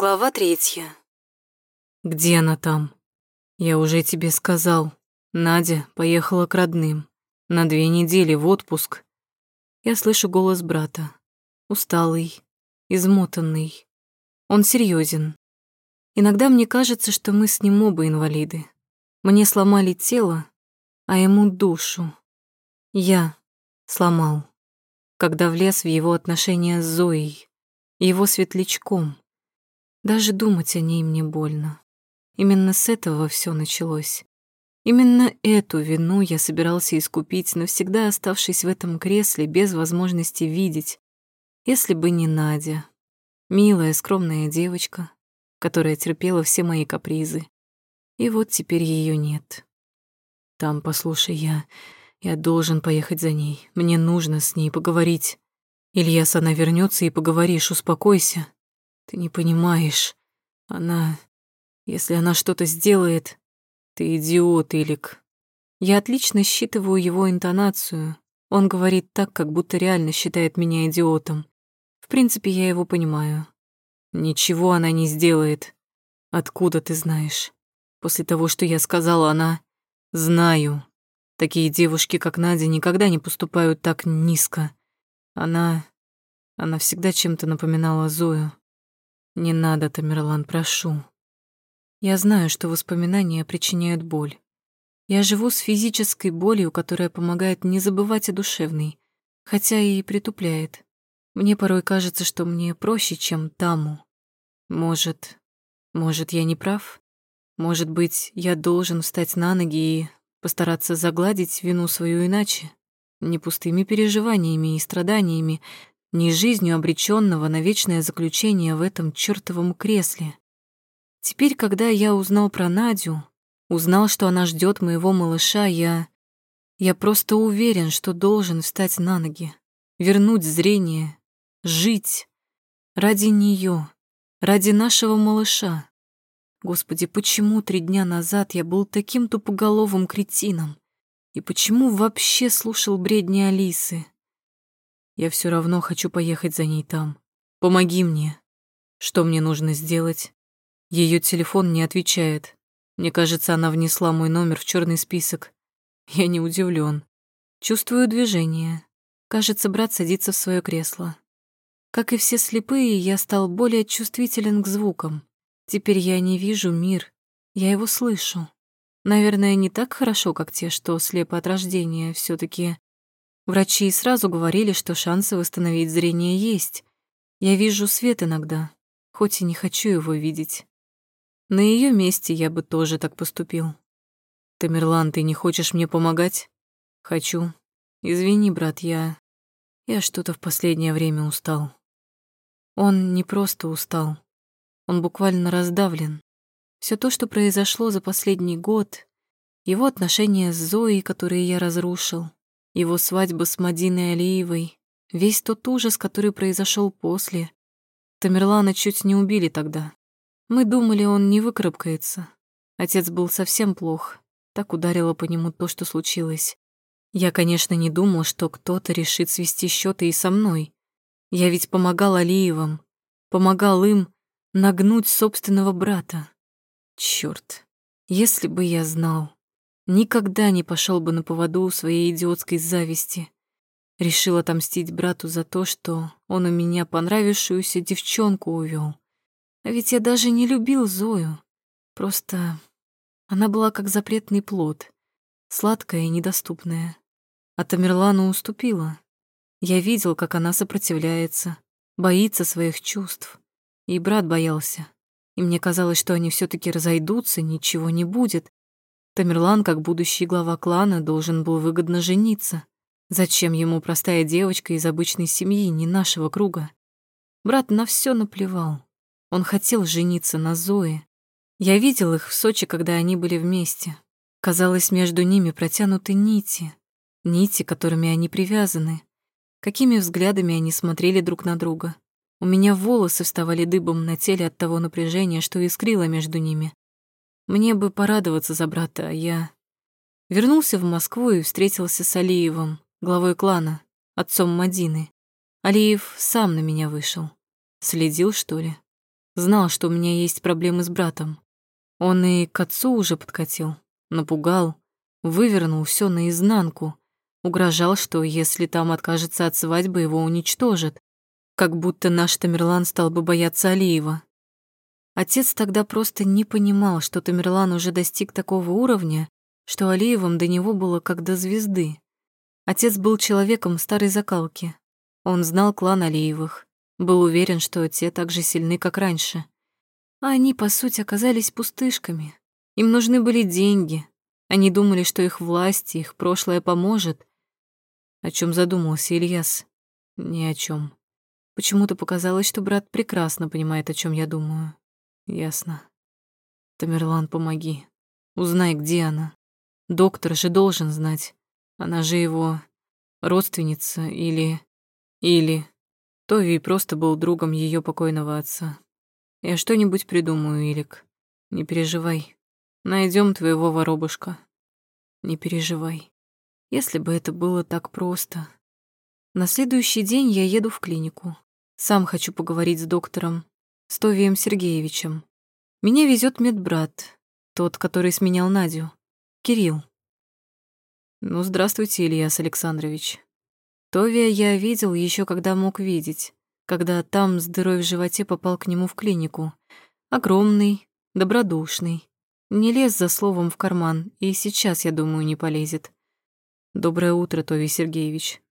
Глава третья. «Где она там?» «Я уже тебе сказал. Надя поехала к родным. На две недели в отпуск». Я слышу голос брата. Усталый, измотанный. Он серьезен. Иногда мне кажется, что мы с ним оба инвалиды. Мне сломали тело, а ему душу. Я сломал, когда влез в его отношения с Зоей, его светлячком. Даже думать о ней мне больно. Именно с этого все началось. Именно эту вину я собирался искупить, навсегда оставшись в этом кресле без возможности видеть, если бы не Надя. Милая, скромная девочка, которая терпела все мои капризы. И вот теперь ее нет. Там, послушай, я... Я должен поехать за ней. Мне нужно с ней поговорить. Ильяс, она вернется и поговоришь, успокойся. Ты не понимаешь. Она... Если она что-то сделает... Ты идиот, Илик. Я отлично считываю его интонацию. Он говорит так, как будто реально считает меня идиотом. В принципе, я его понимаю. Ничего она не сделает. Откуда ты знаешь? После того, что я сказала, она... Знаю. Такие девушки, как Надя, никогда не поступают так низко. Она... Она всегда чем-то напоминала Зою. Не надо, Тамерлан, прошу. Я знаю, что воспоминания причиняют боль. Я живу с физической болью, которая помогает не забывать о душевной, хотя и притупляет. Мне порой кажется, что мне проще, чем Таму. Может, может, я не прав? Может быть, я должен встать на ноги и постараться загладить вину свою иначе, не пустыми переживаниями и страданиями, не жизнью обречённого на вечное заключение в этом чёртовом кресле. Теперь, когда я узнал про Надю, узнал, что она ждёт моего малыша, я... Я просто уверен, что должен встать на ноги, вернуть зрение, жить. Ради неё, ради нашего малыша. Господи, почему три дня назад я был таким тупоголовым кретином? И почему вообще слушал бредни Алисы? Я все равно хочу поехать за ней там. Помоги мне. Что мне нужно сделать? Ее телефон не отвечает. Мне кажется, она внесла мой номер в черный список. Я не удивлен. Чувствую движение. Кажется, брат садится в свое кресло. Как и все слепые, я стал более чувствителен к звукам. Теперь я не вижу мир, я его слышу. Наверное, не так хорошо, как те, что слепы от рождения, все таки Врачи сразу говорили, что шансы восстановить зрение есть. Я вижу свет иногда, хоть и не хочу его видеть. На ее месте я бы тоже так поступил. Тамерлан, ты не хочешь мне помогать? Хочу. Извини, брат, я... Я что-то в последнее время устал. Он не просто устал. Он буквально раздавлен. Все то, что произошло за последний год, его отношения с Зоей, которые я разрушил, его свадьба с Мадиной Алиевой, весь тот ужас, который произошел после. Тамерлана чуть не убили тогда. Мы думали, он не выкарабкается. Отец был совсем плох. Так ударило по нему то, что случилось. Я, конечно, не думал, что кто-то решит свести счеты и со мной. Я ведь помогал Алиевым, помогал им нагнуть собственного брата. Чёрт, если бы я знал. Никогда не пошел бы на поводу у своей идиотской зависти. Решил отомстить брату за то, что он у меня понравившуюся девчонку увел. А ведь я даже не любил Зою. Просто она была как запретный плод, сладкая и недоступная. А Тамерлану уступила. Я видел, как она сопротивляется, боится своих чувств. И брат боялся. И мне казалось, что они все таки разойдутся, ничего не будет. Тамерлан, как будущий глава клана, должен был выгодно жениться. Зачем ему простая девочка из обычной семьи, не нашего круга? Брат на все наплевал. Он хотел жениться на Зое. Я видел их в Сочи, когда они были вместе. Казалось, между ними протянуты нити. Нити, которыми они привязаны. Какими взглядами они смотрели друг на друга. У меня волосы вставали дыбом на теле от того напряжения, что искрило между ними. Мне бы порадоваться за брата, а я... Вернулся в Москву и встретился с Алиевым, главой клана, отцом Мадины. Алиев сам на меня вышел. Следил, что ли? Знал, что у меня есть проблемы с братом. Он и к отцу уже подкатил, напугал, вывернул все наизнанку, угрожал, что если там откажется от свадьбы, его уничтожат, как будто наш Тамерлан стал бы бояться Алиева. Отец тогда просто не понимал, что Тамерлан уже достиг такого уровня, что Алиевым до него было как до звезды. Отец был человеком старой закалки. Он знал клан Алиевых, был уверен, что те так же сильны, как раньше. А они, по сути, оказались пустышками. Им нужны были деньги. Они думали, что их власть, их прошлое поможет. О чем задумался Ильяс? Ни о чем. Почему-то показалось, что брат прекрасно понимает, о чем я думаю. Ясно. Тамерлан, помоги. Узнай, где она. Доктор же должен знать. Она же его родственница или... Или... Тови просто был другом ее покойного отца. Я что-нибудь придумаю, Илик. Не переживай. Найдем твоего воробушка. Не переживай. Если бы это было так просто. На следующий день я еду в клинику. Сам хочу поговорить с доктором, с Товием Сергеевичем. Меня везет медбрат, тот, который сменял Надю, Кирилл. Ну, здравствуйте, Ильяс Александрович. Товия я видел еще когда мог видеть когда там с дырой в животе попал к нему в клинику. Огромный, добродушный. Не лез за словом в карман, и сейчас, я думаю, не полезет. Доброе утро, Тови Сергеевич.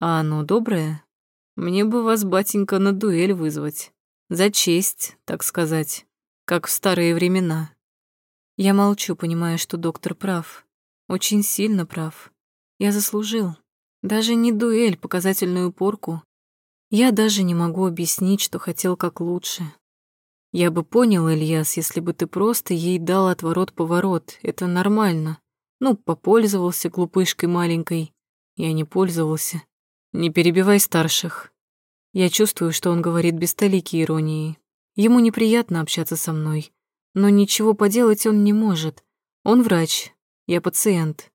А оно доброе? Мне бы вас, батенька, на дуэль вызвать. За честь, так сказать, как в старые времена. Я молчу, понимая, что доктор прав. Очень сильно прав. Я заслужил. Даже не дуэль, показательную порку, я даже не могу объяснить, что хотел как лучше. Я бы понял, Ильяс, если бы ты просто ей дал отворот-поворот. Это нормально. Ну, попользовался глупышкой маленькой. Я не пользовался. Не перебивай старших. Я чувствую, что он говорит без толики иронии. Ему неприятно общаться со мной. Но ничего поделать он не может. Он врач, я пациент.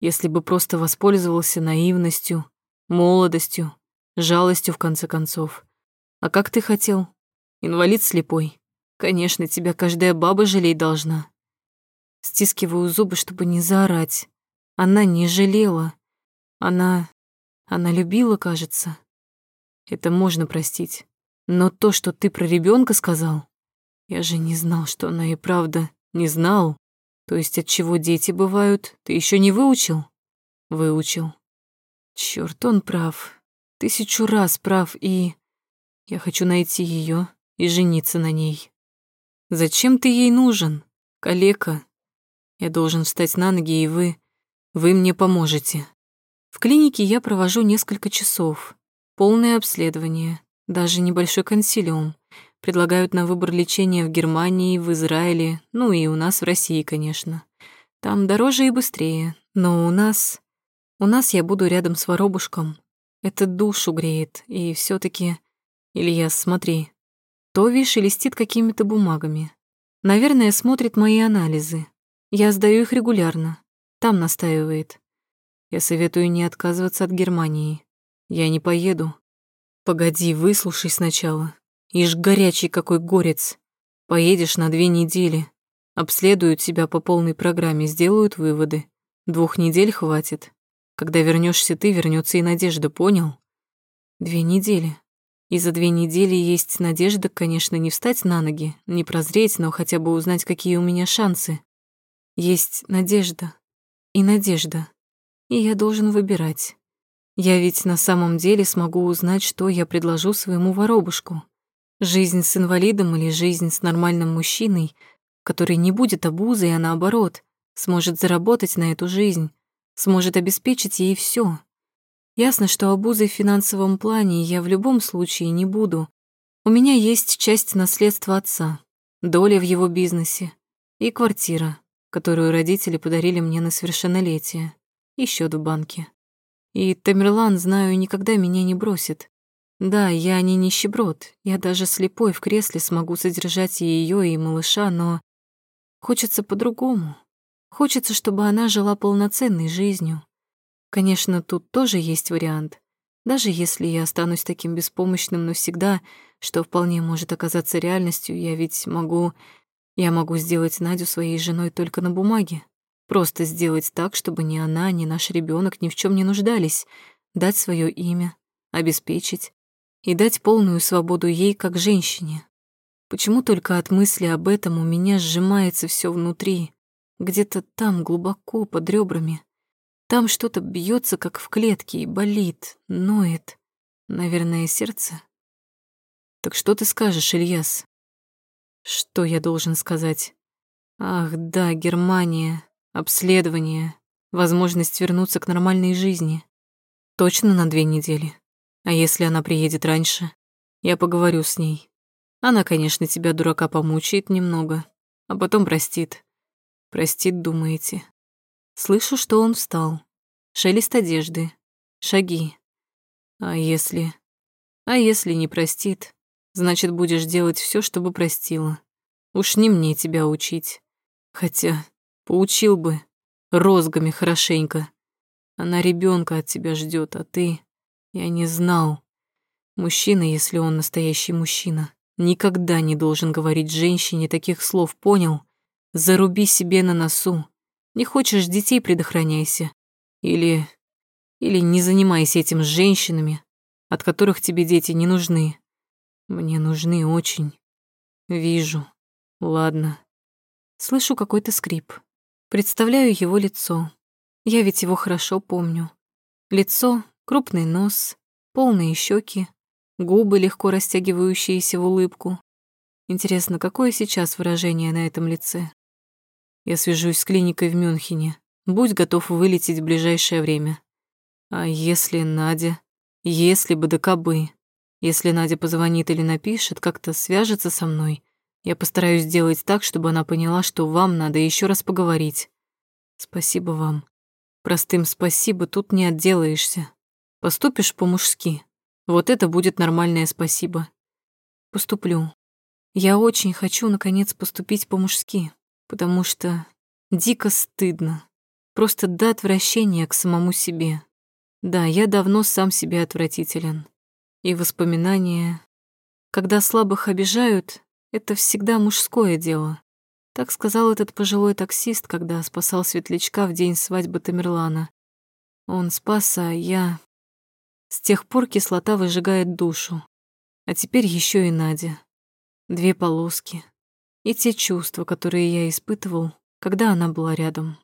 Если бы просто воспользовался наивностью, молодостью, жалостью, в конце концов. А как ты хотел? Инвалид слепой. Конечно, тебя каждая баба жалеть должна. Стискиваю зубы, чтобы не заорать. Она не жалела. Она... Она любила, кажется. Это можно простить. Но то, что ты про ребенка сказал... Я же не знал, что она и правда не знал. То есть от чего дети бывают, ты еще не выучил? Выучил. Черт, он прав тысячу раз прав, и... Я хочу найти ее и жениться на ней. Зачем ты ей нужен, калека? Я должен встать на ноги, и вы... Вы мне поможете. В клинике я провожу несколько часов. Полное обследование, даже небольшой консилиум. Предлагают на выбор лечения в Германии, в Израиле, ну и у нас в России, конечно. Там дороже и быстрее, но у нас... У нас я буду рядом с воробушком, это душу греет, и все таки Илья, смотри. Тови шелестит какими-то бумагами. Наверное, смотрит мои анализы. Я сдаю их регулярно. Там настаивает. Я советую не отказываться от Германии. Я не поеду. Погоди, выслушай сначала. Ишь, горячий какой горец. Поедешь на две недели. Обследуют тебя по полной программе, сделают выводы. Двух недель хватит. Когда вернешься ты, вернется и надежда, понял? Две недели. И за две недели есть надежда, конечно, не встать на ноги, не прозреть, но хотя бы узнать, какие у меня шансы. Есть надежда и надежда. И я должен выбирать. Я ведь на самом деле смогу узнать, что я предложу своему воробушку. Жизнь с инвалидом или жизнь с нормальным мужчиной, который не будет обузой, а наоборот, сможет заработать на эту жизнь, сможет обеспечить ей все. Ясно, что обузой в финансовом плане я в любом случае не буду. У меня есть часть наследства отца, доля в его бизнесе и квартира, которую родители подарили мне на совершеннолетие, счет в банке. И Тамерлан, знаю, никогда меня не бросит. Да, я не нищеброд, я даже слепой в кресле смогу содержать и ее, и малыша, но хочется по-другому. Хочется, чтобы она жила полноценной жизнью. Конечно, тут тоже есть вариант. Даже если я останусь таким беспомощным навсегда, что вполне может оказаться реальностью, я ведь могу... Я могу сделать Надю своей женой только на бумаге. Просто сделать так, чтобы ни она, ни наш ребенок ни в чем не нуждались, дать свое имя, обеспечить и дать полную свободу ей как женщине. Почему только от мысли об этом у меня сжимается все внутри, где-то там, глубоко, под ребрами. Там что-то бьется, как в клетке, и болит, ноет. Наверное, сердце. Так что ты скажешь, Ильяс? Что я должен сказать? Ах, да, Германия, обследование, возможность вернуться к нормальной жизни. Точно на две недели. А если она приедет раньше? Я поговорю с ней. Она, конечно, тебя, дурака, помучает немного, а потом простит. Простит, думаете. Слышу, что он встал. Шелест одежды. Шаги. А если... А если не простит, значит, будешь делать все, чтобы простила. Уж не мне тебя учить. Хотя, поучил бы. Розгами хорошенько. Она ребенка от тебя ждет, а ты... Я не знал. Мужчина, если он настоящий мужчина, никогда не должен говорить женщине таких слов, понял? Заруби себе на носу. Не хочешь детей, предохраняйся. Или... Или не занимайся этим с женщинами, от которых тебе дети не нужны. Мне нужны очень. Вижу. Ладно. Слышу какой-то скрип. Представляю его лицо. Я ведь его хорошо помню. Лицо, крупный нос, полные щеки, губы, легко растягивающиеся в улыбку. Интересно, какое сейчас выражение на этом лице? Я свяжусь с клиникой в Мюнхене. Будь готов вылететь в ближайшее время. А если Надя? Если бы да кабы. Если Надя позвонит или напишет, как-то свяжется со мной, я постараюсь сделать так, чтобы она поняла, что вам надо еще раз поговорить. Спасибо вам. Простым спасибо тут не отделаешься. Поступишь по-мужски. Вот это будет нормальное спасибо. Поступлю. Я очень хочу, наконец, поступить по-мужски, потому что дико стыдно. Просто до отвращения к самому себе. Да, я давно сам себе отвратителен. И воспоминания... Когда слабых обижают, это всегда мужское дело. Так сказал этот пожилой таксист, когда спасал светлячка в день свадьбы Тамерлана. Он спас, а я... С тех пор кислота выжигает душу. А теперь еще и Надя. Две полоски. И те чувства, которые я испытывал, когда она была рядом.